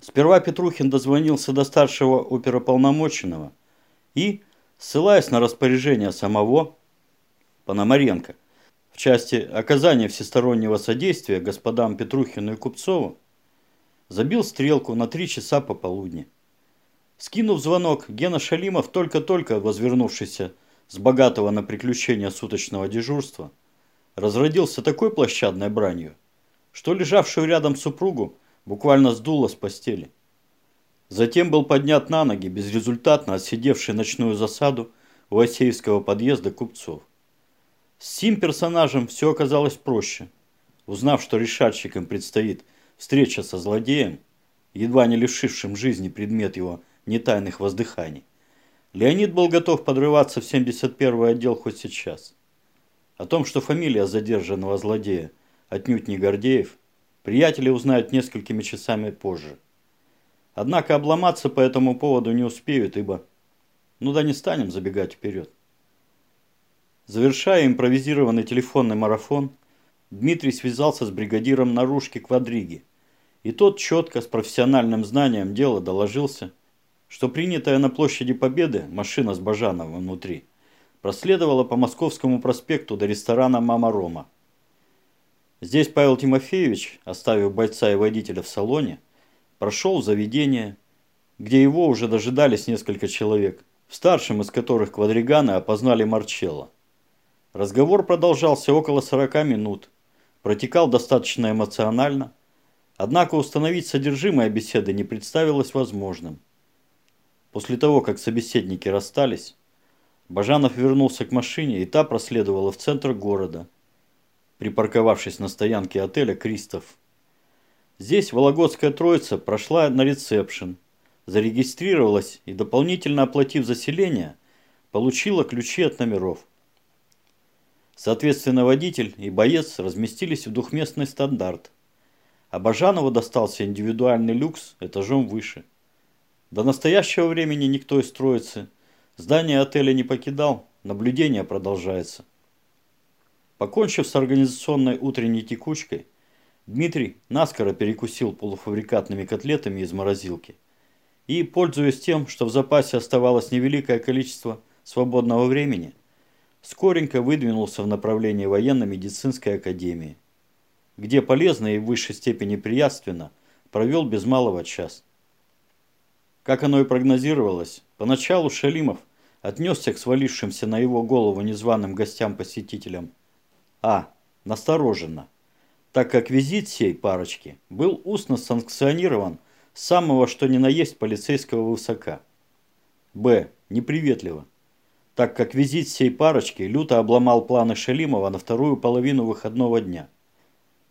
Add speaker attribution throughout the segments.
Speaker 1: Сперва Петрухин дозвонился до старшего оперополномоченного и, ссылаясь на распоряжение самого Пономаренко в части оказания всестороннего содействия господам Петрухину и Купцову, забил стрелку на три часа пополудни. Скинув звонок, Гена Шалимов, только-только возвернувшийся с богатого на приключения суточного дежурства, разродился такой площадной бранью, что лежавшую рядом супругу буквально сдуло с постели. Затем был поднят на ноги, безрезультатно отсидевший ночную засаду у Осеевского подъезда купцов. С сим персонажем все оказалось проще. Узнав, что решальщикам предстоит встреча со злодеем, едва не лишившим жизни предмет его нетайных воздыханий, Леонид был готов подрываться в 71-й отдел хоть сейчас. О том, что фамилия задержанного злодея отнюдь не Гордеев, приятели узнают несколькими часами позже. Однако обломаться по этому поводу не успеют, ибо... Ну да не станем забегать вперед. Завершая импровизированный телефонный марафон, Дмитрий связался с бригадиром наружки Квадриги, и тот четко, с профессиональным знанием дела доложился, что принятая на площади Победы машина с Бажановым внутри проследовала по Московскому проспекту до ресторана «Мама Рома». Здесь Павел Тимофеевич, оставив бойца и водителя в салоне, прошел в заведение, где его уже дожидались несколько человек, в старшем из которых квадриганы опознали Марчелло. Разговор продолжался около 40 минут, протекал достаточно эмоционально, однако установить содержимое беседы не представилось возможным. После того, как собеседники расстались, Бажанов вернулся к машине, и та проследовала в центр города, припарковавшись на стоянке отеля «Кристоф». Здесь Вологодская Троица прошла на ресепшн, зарегистрировалась и, дополнительно оплатив заселение, получила ключи от номеров. Соответственно, водитель и боец разместились в двухместный стандарт, а Бажанову достался индивидуальный люкс этажом выше. До настоящего времени никто из троицы здание отеля не покидал, наблюдение продолжается. Покончив с организационной утренней текучкой, Дмитрий наскоро перекусил полуфабрикатными котлетами из морозилки и, пользуясь тем, что в запасе оставалось невеликое количество свободного времени, скоренько выдвинулся в направлении военно-медицинской академии, где полезно и в высшей степени приятственно провел без малого час. Как оно и прогнозировалось, поначалу Шалимов отнесся к свалившимся на его голову незваным гостям-посетителям. А. Настороженно так как визит сей парочки был устно санкционирован самого что ни на есть полицейского высока. Б. Неприветливо, так как визит сей парочки люто обломал планы Шалимова на вторую половину выходного дня.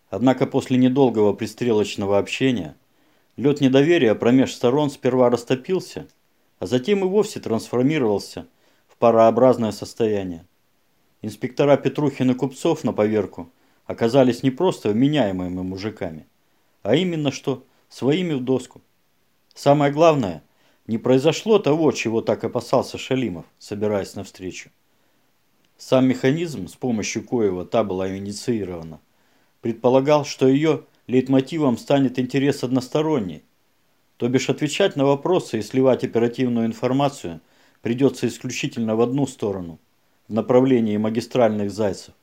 Speaker 1: Однако после недолгого пристрелочного общения лед недоверия промеж сторон сперва растопился, а затем и вовсе трансформировался в парообразное состояние. Инспектора Петрухин и Купцов на поверку оказались не просто вменяемыми мужиками, а именно что своими в доску. Самое главное, не произошло того, чего так опасался Шалимов, собираясь навстречу. Сам механизм, с помощью коего та была инициирована, предполагал, что ее лейтмотивом станет интерес односторонний, то бишь отвечать на вопросы и сливать оперативную информацию придется исключительно в одну сторону, в направлении магистральных зайцев.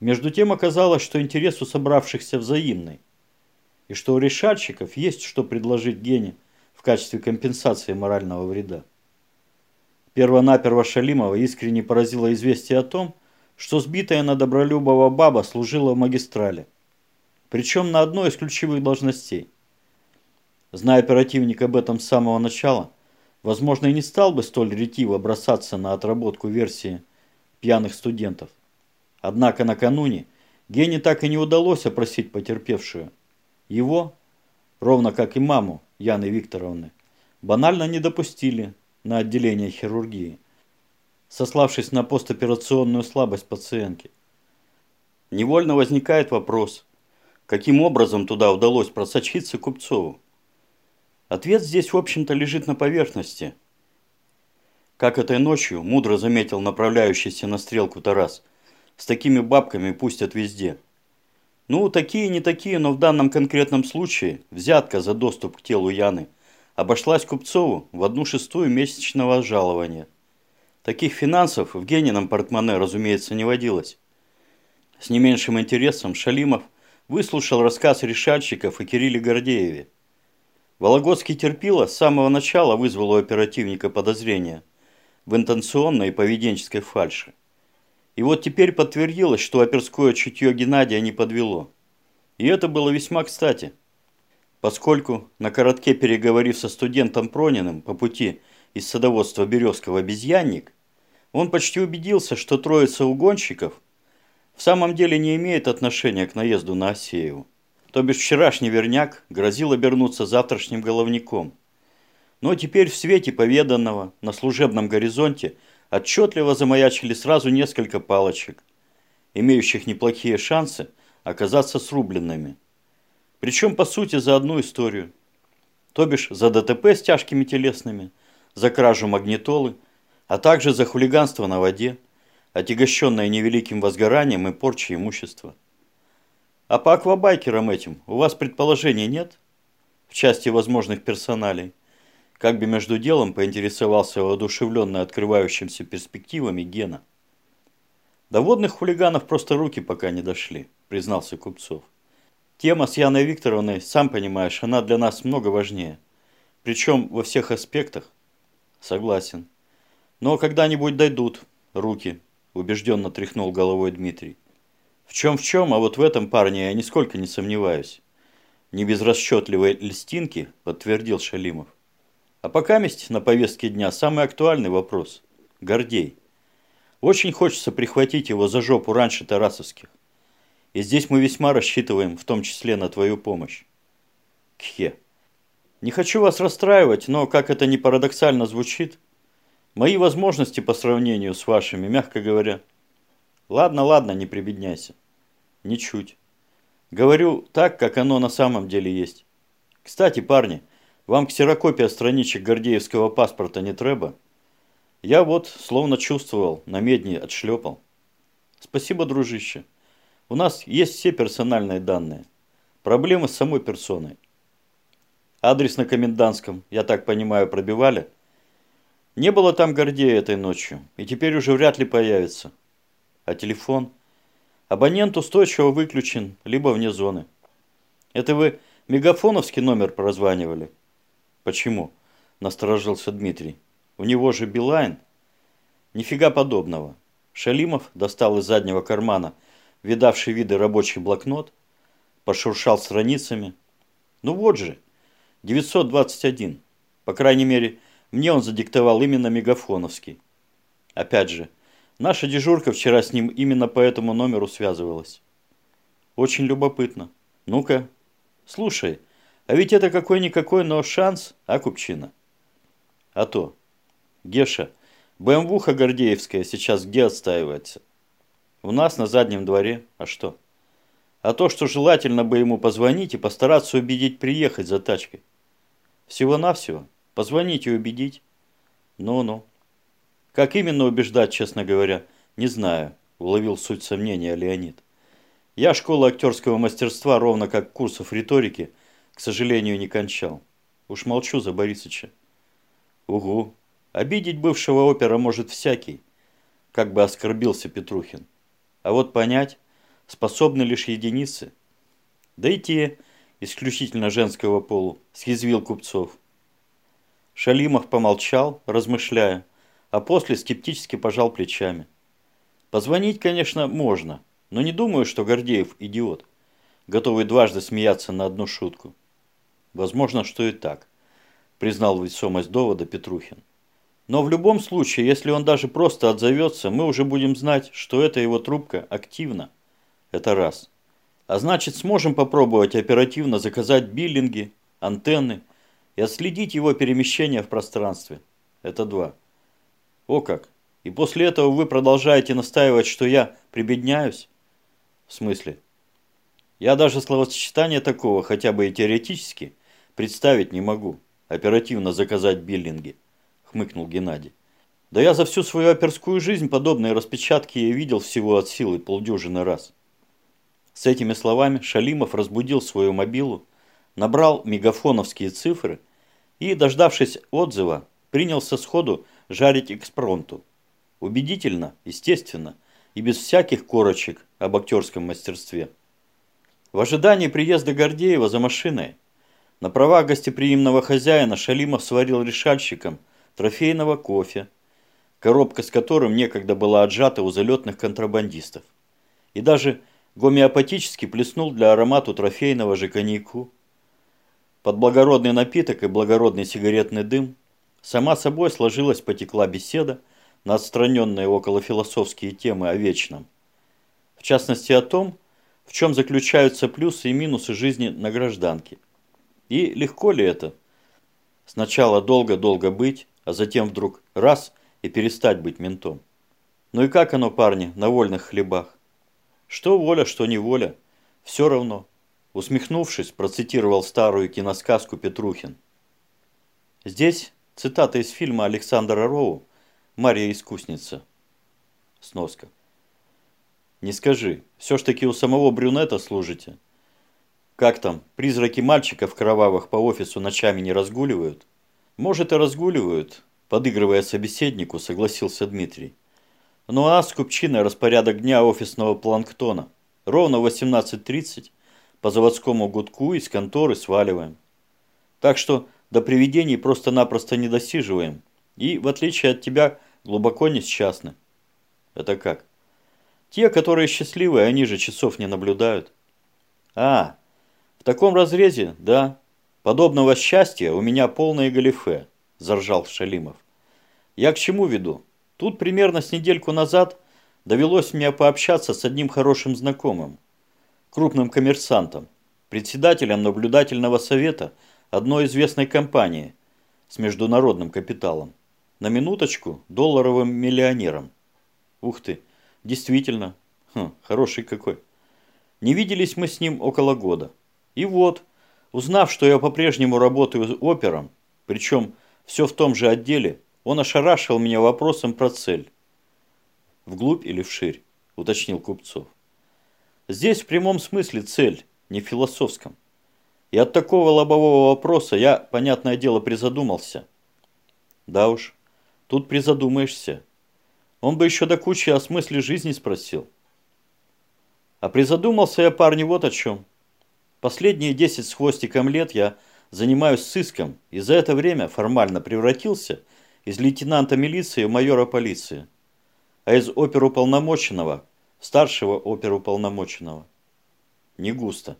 Speaker 1: Между тем оказалось, что интерес у собравшихся взаимный, и что у решальщиков есть что предложить Гене в качестве компенсации морального вреда. Первонаперво Шалимова искренне поразило известие о том, что сбитая на Добролюбова баба служила в магистрале, причем на одной из ключевых должностей. Зная оперативник об этом с самого начала, возможно и не стал бы столь ретиво бросаться на отработку версии пьяных студентов. Однако накануне Гене так и не удалось опросить потерпевшую. Его, ровно как и маму Яны Викторовны, банально не допустили на отделение хирургии, сославшись на постоперационную слабость пациентки. Невольно возникает вопрос, каким образом туда удалось просочиться Купцову? Ответ здесь, в общем-то, лежит на поверхности. Как этой ночью мудро заметил направляющийся на стрелку Тарас – с такими бабками пустят везде. Ну, такие не такие, но в данном конкретном случае взятка за доступ к телу Яны обошлась Купцову в одну шестую месячного жалования. Таких финансов в Генином портмоне, разумеется, не водилось. С не меньшим интересом Шалимов выслушал рассказ решальщиков о Кирилле Гордееве. Вологодский терпило с самого начала вызвал у оперативника подозрения в интенционной поведенческой фальши. И вот теперь подтвердилось, что оперское чутье Геннадия не подвело. И это было весьма кстати, поскольку, на коротке переговорив со студентом Прониным по пути из садоводства Березкова обезьянник, он почти убедился, что троица угонщиков в самом деле не имеет отношения к наезду на Осееву. То бишь вчерашний верняк грозил обернуться завтрашним головником. Но теперь в свете поведанного на служебном горизонте отчетливо замаячили сразу несколько палочек, имеющих неплохие шансы оказаться срубленными. Причем, по сути, за одну историю. То бишь, за ДТП с тяжкими телесными, за кражу магнитолы, а также за хулиганство на воде, отягощенное невеликим возгоранием и порчей имущества. А по аквабайкерам этим у вас предположений нет? В части возможных персоналей – как бы между делом поинтересовался воодушевленно открывающимся перспективами Гена. До водных хулиганов просто руки пока не дошли, признался Купцов. Тема с Яной Викторовной, сам понимаешь, она для нас много важнее. Причем во всех аспектах. Согласен. Но когда-нибудь дойдут руки, убежденно тряхнул головой Дмитрий. В чем в чем, а вот в этом парне я нисколько не сомневаюсь. Не без расчетливой льстинки, подтвердил Шалимов. А пока месть на повестке дня самый актуальный вопрос – Гордей. Очень хочется прихватить его за жопу раньше Тарасовских. И здесь мы весьма рассчитываем, в том числе на твою помощь. Кхе. Не хочу вас расстраивать, но, как это ни парадоксально звучит, мои возможности по сравнению с вашими, мягко говоря. Ладно, ладно, не прибедняйся. Ничуть. Говорю так, как оно на самом деле есть. Кстати, парни – вам ксерокопия страничек Гордеевского паспорта не треба? Я вот, словно чувствовал, на медни отшлепал. Спасибо, дружище. У нас есть все персональные данные. Проблемы с самой персоной. Адрес на комендантском, я так понимаю, пробивали? Не было там Гордея этой ночью, и теперь уже вряд ли появится. А телефон? Абонент устойчиво выключен, либо вне зоны. Это вы мегафоновский номер прозванивали? Почему? Насторожился Дмитрий. У него же Билайн. Нифига подобного. Шалимов достал из заднего кармана видавший виды рабочий блокнот, пошуршал страницами. Ну вот же, 921. По крайней мере, мне он задиктовал именно мегафоновский. Опять же, наша дежурка вчера с ним именно по этому номеру связывалась. Очень любопытно. Ну-ка, слушай, а ведь это какой-никакой, но шанс, а, Купчина? А то. Геша, БМВуха Гордеевская сейчас где отстаивается? У нас на заднем дворе. А что? А то, что желательно бы ему позвонить и постараться убедить приехать за тачкой. Всего-навсего. Позвонить и убедить. Ну-ну. Как именно убеждать, честно говоря, не знаю, уловил суть сомнения Леонид. Я школу актерского мастерства, ровно как курсов риторики – к сожалению, не кончал. Уж молчу за Борисыча. Угу. Обидеть бывшего опера может всякий, как бы оскорбился Петрухин. А вот понять способны лишь единицы. Да и те, исключительно женского полу, съязвил Купцов. Шалимов помолчал, размышляя, а после скептически пожал плечами. Позвонить, конечно, можно, но не думаю, что Гордеев идиот, готовый дважды смеяться на одну шутку. Возможно, что и так, признал весомость довода Петрухин. Но в любом случае, если он даже просто отзовется, мы уже будем знать, что эта его трубка активна. Это раз. А значит, сможем попробовать оперативно заказать биллинги, антенны и отследить его перемещение в пространстве. Это два. О как! И после этого вы продолжаете настаивать, что я прибедняюсь? В смысле? Я даже словосочетание такого, хотя бы и теоретически, Представить не могу. Оперативно заказать биллинги, хмыкнул Геннадий. Да я за всю свою оперскую жизнь подобные распечатки я видел всего от силы полдюжины раз. С этими словами Шалимов разбудил свою мобилу, набрал мегафоновские цифры и, дождавшись отзыва, принялся сходу жарить экспромту. Убедительно, естественно, и без всяких корочек об актерском мастерстве. В ожидании приезда Гордеева за машиной на правах гостеприимного хозяина Шалимов сварил решальщикам трофейного кофе, коробка с которым некогда была отжата у залетных контрабандистов. И даже гомеопатически плеснул для аромату трофейного же коньяку. Под благородный напиток и благородный сигаретный дым сама собой сложилась потекла беседа на отстраненные околофилософские темы о вечном. В частности о том, в чем заключаются плюсы и минусы жизни на гражданке. И легко ли это? Сначала долго-долго быть, а затем вдруг раз и перестать быть ментом. Ну и как оно, парни, на вольных хлебах? Что воля, что не воля, все равно. Усмехнувшись, процитировал старую киносказку Петрухин. Здесь цитата из фильма Александра Роу Мария Искусница. Сноска. Не скажи, все ж таки у самого брюнета служите. Как там, призраки мальчиков кровавых по офису ночами не разгуливают? Может и разгуливают, подыгрывая собеседнику, согласился Дмитрий. Ну а с купчиной распорядок дня офисного планктона. Ровно в 18.30 по заводскому гудку из конторы сваливаем. Так что до привидений просто-напросто не досиживаем. И, в отличие от тебя, глубоко несчастны. Это как? Те, которые счастливые, они же часов не наблюдают. А, в таком разрезе, да. Подобного счастья у меня полное галифе, заржал Шалимов. Я к чему веду? Тут примерно с недельку назад довелось мне пообщаться с одним хорошим знакомым, крупным коммерсантом, председателем наблюдательного совета одной известной компании с международным капиталом. На минуточку долларовым миллионером. Ух ты, действительно, хм, хороший какой. Не виделись мы с ним около года. И вот, узнав, что я по-прежнему работаю опером, причем все в том же отделе, он ошарашил меня вопросом про цель. «Вглубь или вширь?» – уточнил Купцов. «Здесь в прямом смысле цель, не в философском. И от такого лобового вопроса я, понятное дело, призадумался. Да уж, Тут призадумаешься. Он бы еще до кучи о смысле жизни спросил. А призадумался я, парни, вот о чем. Последние десять с хвостиком лет я занимаюсь сыском, и за это время формально превратился из лейтенанта милиции в майора полиции, а из оперуполномоченного старшего оперуполномоченного. Не густо.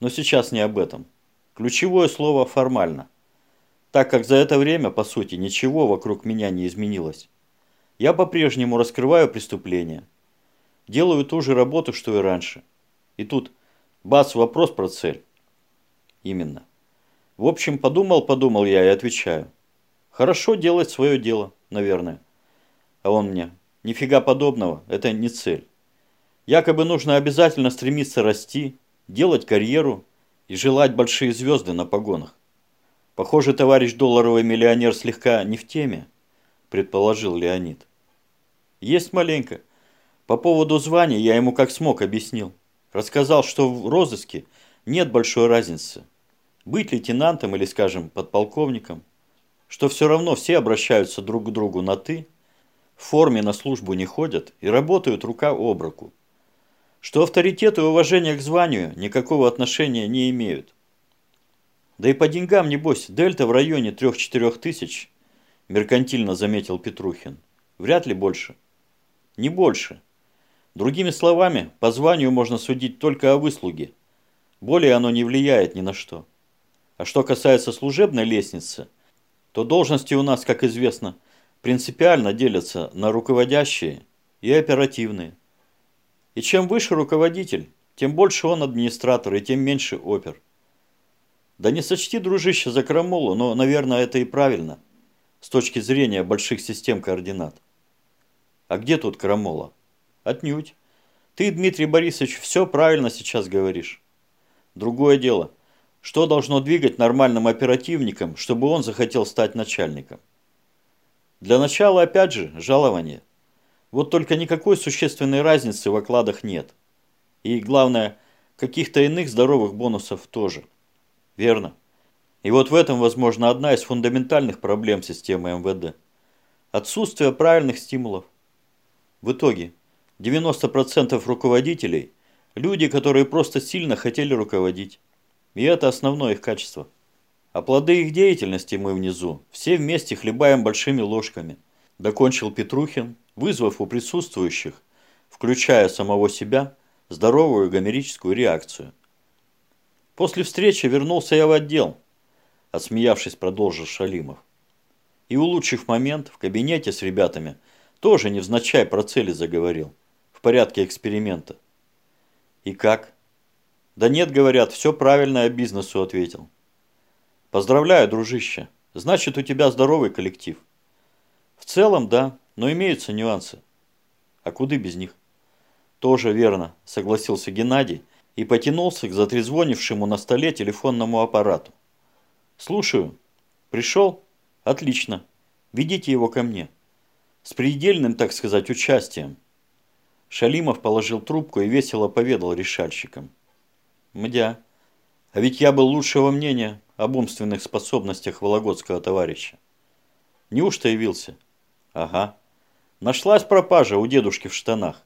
Speaker 1: Но сейчас не об этом. Ключевое слово «формально» так как за это время, по сути, ничего вокруг меня не изменилось. Я по-прежнему раскрываю преступления. Делаю ту же работу, что и раньше. И тут, бац, вопрос про цель. Именно. В общем, подумал-подумал я и отвечаю. Хорошо делать свое дело, наверное. А он мне, нифига подобного, это не цель. Якобы нужно обязательно стремиться расти, делать карьеру и желать большие звезды на погонах. Похоже, товарищ долларовый миллионер слегка не в теме, предположил Леонид. Есть маленько. По поводу звания я ему как смог объяснил. Рассказал, что в розыске нет большой разницы. Быть лейтенантом или, скажем, подполковником. Что все равно все обращаются друг к другу на «ты», в форме на службу не ходят и работают рука об руку. Что авторитет и уважение к званию никакого отношения не имеют. Да и по деньгам, небось, дельта в районе 3-4 тысяч, меркантильно заметил Петрухин. Вряд ли больше. Не больше. Другими словами, по званию можно судить только о выслуге. Более оно не влияет ни на что. А что касается служебной лестницы, то должности у нас, как известно, принципиально делятся на руководящие и оперативные. И чем выше руководитель, тем больше он администратор и тем меньше опер. Да не сочти, дружище, за крамолу, но, наверное, это и правильно. С точки зрения больших систем координат. А где тут крамола? Отнюдь. Ты, Дмитрий Борисович, все правильно сейчас говоришь. Другое дело. Что должно двигать нормальным оперативником, чтобы он захотел стать начальником? Для начала, опять же, жалование. Вот только никакой существенной разницы в окладах нет. И, главное, каких-то иных здоровых бонусов тоже. Верно. И вот в этом, возможно, одна из фундаментальных проблем системы МВД. Отсутствие правильных стимулов. В итоге 90% руководителей – люди, которые просто сильно хотели руководить. И это основное их качество. А плоды их деятельности мы внизу все вместе хлебаем большими ложками. Докончил Петрухин, вызвав у присутствующих, включая самого себя, здоровую гомерическую реакцию. После встречи вернулся я в отдел, отсмеявшись, продолжил Шалимов. И, улучшив момент, в кабинете с ребятами тоже невзначай про цели заговорил, в порядке эксперимента. И как? Да нет, говорят, все правильно я бизнесу ответил. Поздравляю, дружище. Значит, у тебя здоровый коллектив. В целом, да, но имеются нюансы. А куда без них? Тоже верно, согласился Геннадий и потянулся к затрезвонившему на столе телефонному аппарату. Слушаю. Пришел? Отлично. Ведите его ко мне. С предельным, так сказать, участием. Шалимов положил трубку и весело поведал решальщикам. Мдя. А ведь я был лучшего мнения об умственных способностях вологодского товарища. Неужто явился? Ага. Нашлась пропажа у дедушки в штанах.